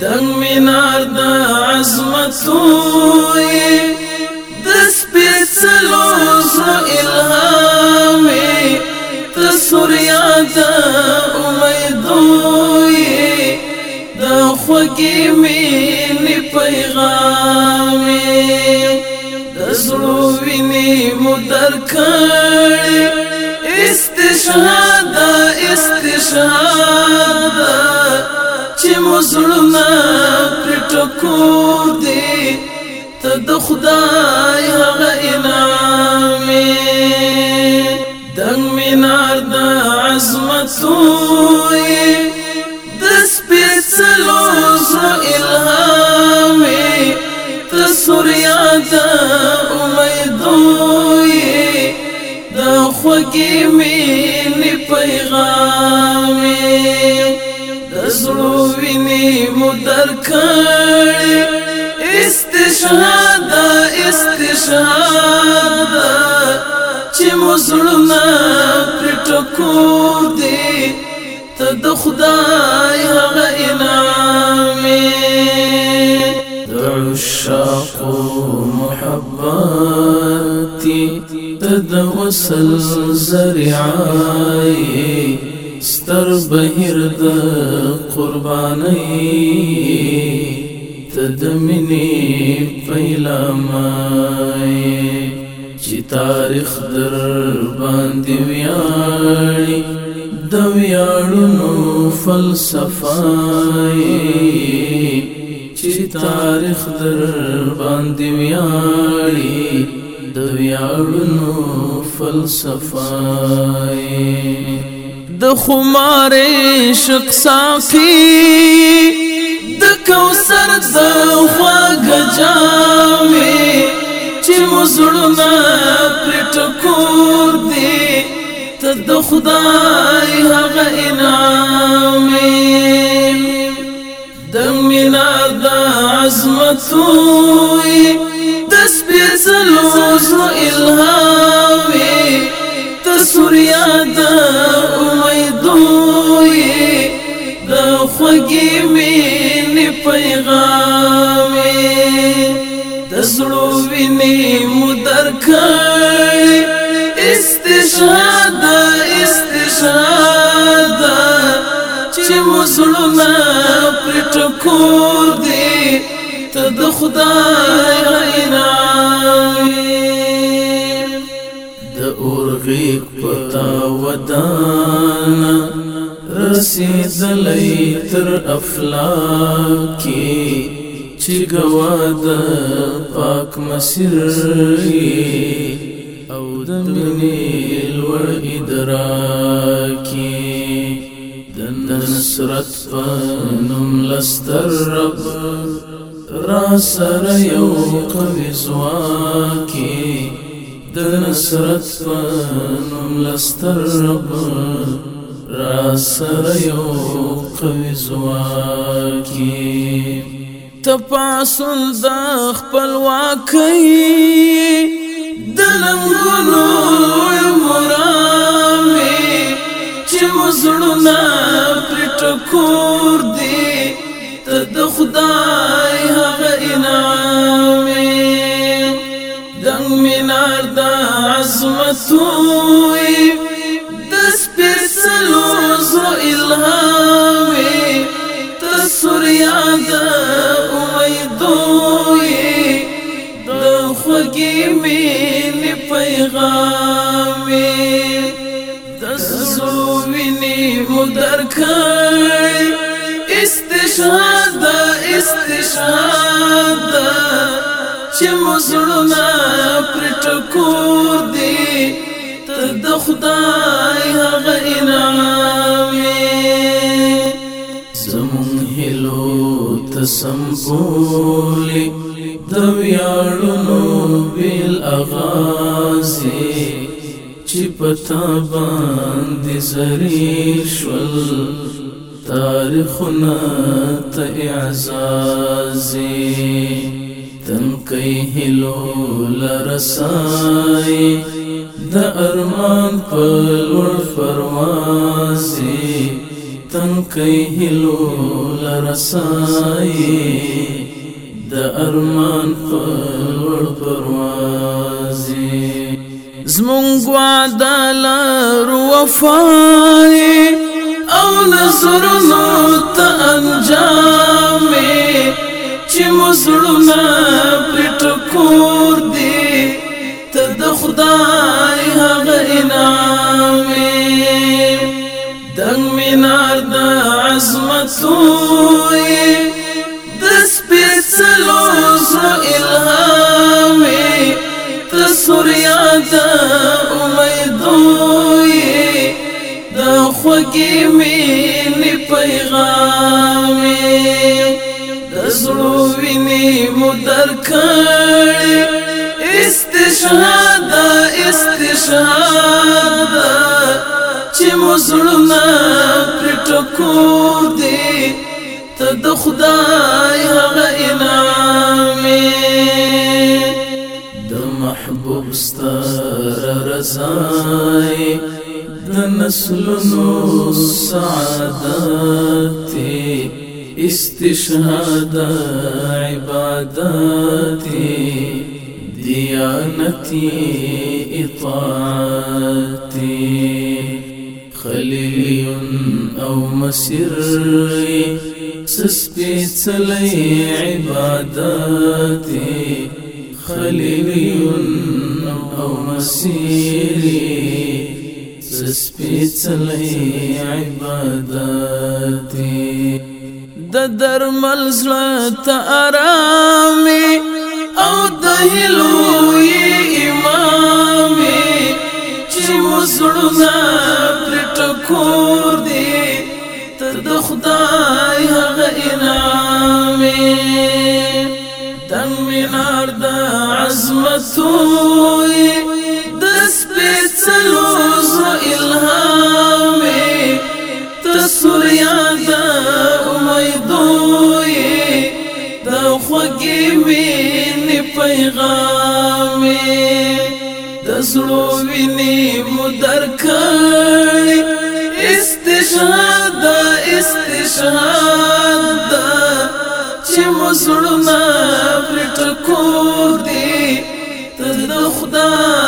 دنګ مینار د عظمت سوی د سپېڅلو زړو الهامي ته سوریا د امیدوي د خوږې مینې پیغامي د زړو وینې مو درکړې استشهاده استشهاده زړونه پټکور دي ته د خدای هغه انعامې دنګ مینار د عظمت وي د سپېڅلو زړو الهامې ته سوریا د امیدوي د خوږې مینې پیغام زړو ویني مو درکړې استشهاد استشهاد چې مو زړونه پټکو دي ته د خدای هغه انعامې د عشاق محبتي تد وصل زرعایي ستر بهر د قرباني تدمني پیلامای چې تاریخ در باندې ویاړي د ویاړونو فلسفای چې تاریخ در باندې ویاړي د ویاړونو فلسفای د خمار عشق صافي د کوثر د خواګ جامې چې مزړونه پټ کور دي ته د خدای هغه زړونه پر ټکور دي ته د خدای غیراوي د اورغیق پتا ودان رسیدلی تر افلاکی چې گواد پاک مسیر او د منی لوړ ادراکی د نصرت په نوم لستر رب را سره یو قوي ځواکي د نصرت په نوم لستر رب را سره یو قوي ځواکي تپاسل د خپلواکۍ د لمغلو مراد خدای هغه انعام دنګ مینار د عظمت وي د سپېڅلو زو الهام تسر یاد امیدوي د خوږې مینې پیغام د زو وینې مدرکړ استشهاد خراب چې مسلمان پر ټکور دی ته د خدای هغه انعامي زمون هلو تسمبولي د ویاړو بل اغازي چې پتا باندې زری شول تاریخنا ته اعزازي تنقي هلو لرسای د ارمان په لور پروازي تنقي هلو لرسای د ارمان په لور پروازي زمونږ وعده لار وفای او لسرونو تا انجامی چی مزرنا پلٹ کور دی تا دا خدای حق انامی دنگ منار دا عظمتوی دس پیسلو سو الہامی تسوریا دا خوږې مینې پیغام د زړو وینې مو درکړې استشهاد استشهاد چې مو زړونه پرې ټکور دي ته د خدای هغه انعام د محبوب ستاره رضای نسل السعادات استشهاد عباداتي ديانتي إطاعتي خليلي أو مسري سسبي لي عباداتي خليلي أو مسيري سپیڅلی عبادت د درمل زړه آرام او د هلوې امام چې وسړونه پټکور دی ته د خدای هغه انعام تنګ مینار د عظمت وي د سپیڅلو کې ویني پیغام د سړو ویني مدر کړي استشهاد استشهاد چې مسلمان پټ کو دي ته خدای